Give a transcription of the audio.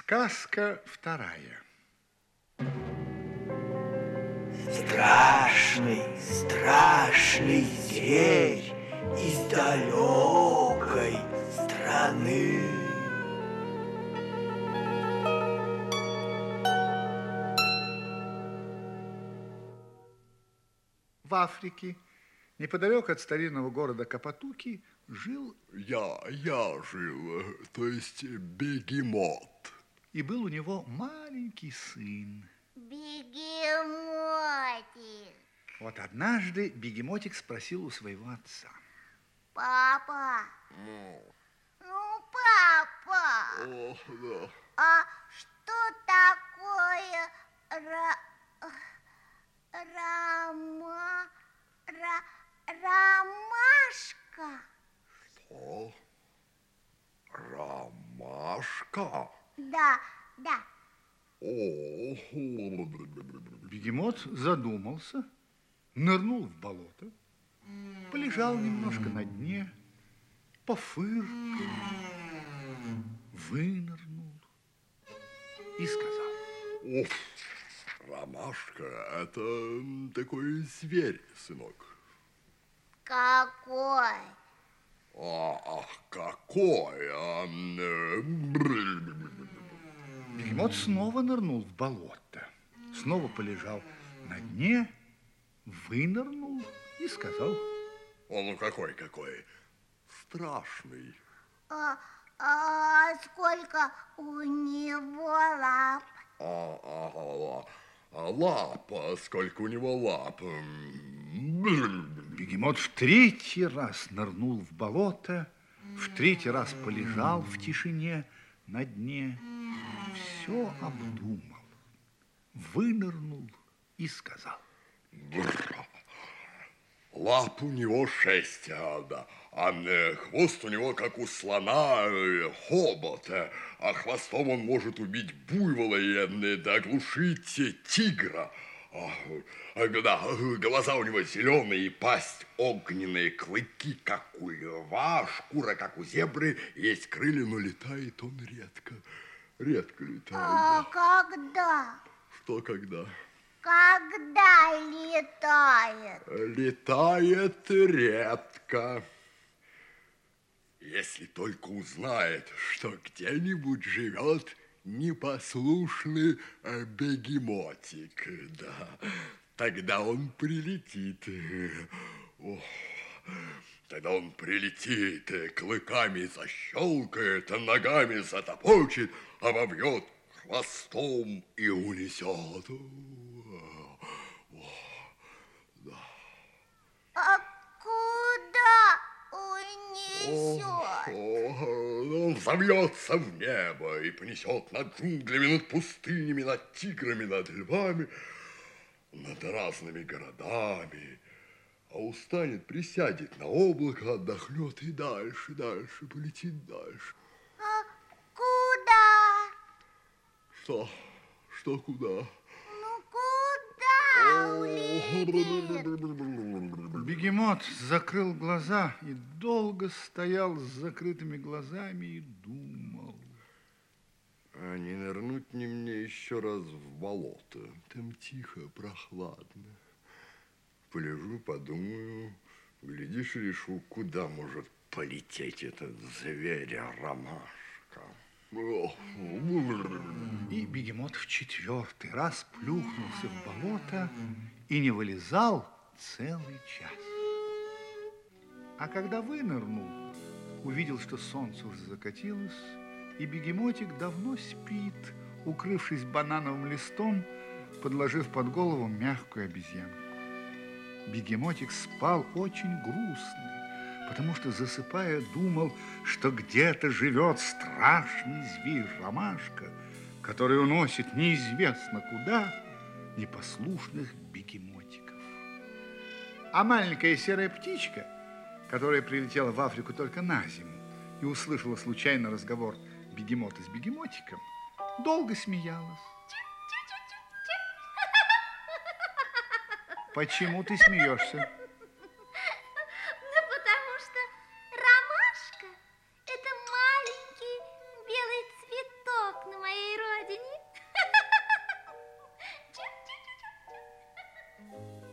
Сказка вторая. Страшный, страшный зверь из далекой страны. В Африке, неподалеку от старинного города Капатуки, жил Я, я жил, э, то есть бегемот. И был у него маленький сын. Бегемотик. Вот однажды бегемотик спросил у своего отца. Папа. Ну, папа, О, да. а что такое ра... Рама... Ра... Ромашка? О, ромашка. Да, да. О, Бегемот задумался, нырнул в болото, полежал немножко на дне, пофыркал, вынырнул и сказал. О, ромашка, это такой зверь, сынок. Какой? А, ах, какой! а, Бегемот снова нырнул в болото, снова полежал на дне, вынырнул и сказал. О, ну какой, какой! Страшный. А, а сколько у него лап? А, а, а, а лапа, сколько у него лап? Бегемот в третий раз нырнул в болото, в третий раз полежал в тишине на дне, все обдумал, вынырнул и сказал. Лап у него шесть, а, а хвост у него, как у слона, э, хобот, э, а хвостом он может убить буйвола и да, оглушить тигра. А, да, глаза у него зеленые, пасть огненные, клыки, как у льва, шкура, как у зебры, есть крылья, но летает он редко, редко летает. А когда? Что когда? Когда летает? Летает редко. Если только узнает, что где-нибудь живет непослушный э, бегемотик, да, тогда он прилетит. Ох, тогда он прилетит, э, клыками защелкает, ногами затопочет, обовьет хвостом и унесет. А куда унесет? О, Он взовьется в небо и понесет над джунглями, над пустынями, над тиграми, над львами, над разными городами. А устанет, присядет на облако, отдохнет и дальше, дальше, полетит дальше. А куда? Что? Что куда? Ну куда улетит? Бегемот закрыл глаза и долго стоял с закрытыми глазами и думал. А не нырнуть не мне еще раз в болото? Там тихо, прохладно. Полежу, подумаю, глядишь, решу, куда может полететь этот зверь-ромашка. И бегемот в четвертый раз плюхнулся в болото и не вылезал целый час. А когда вынырнул, увидел, что солнце уже закатилось, и бегемотик давно спит, укрывшись банановым листом, подложив под голову мягкую обезьянку. Бегемотик спал очень грустно, потому что, засыпая, думал, что где-то живет страшный зверь Ромашка, который уносит неизвестно куда непослушных бегемотиков. А маленькая серая птичка, которая прилетела в Африку только на зиму и услышала случайно разговор бегемота с бегемотиком, долго смеялась. Почему ты смеешься? Ну, потому что ромашка – это маленький белый цветок на моей родине. Чу-чу-чу-чу.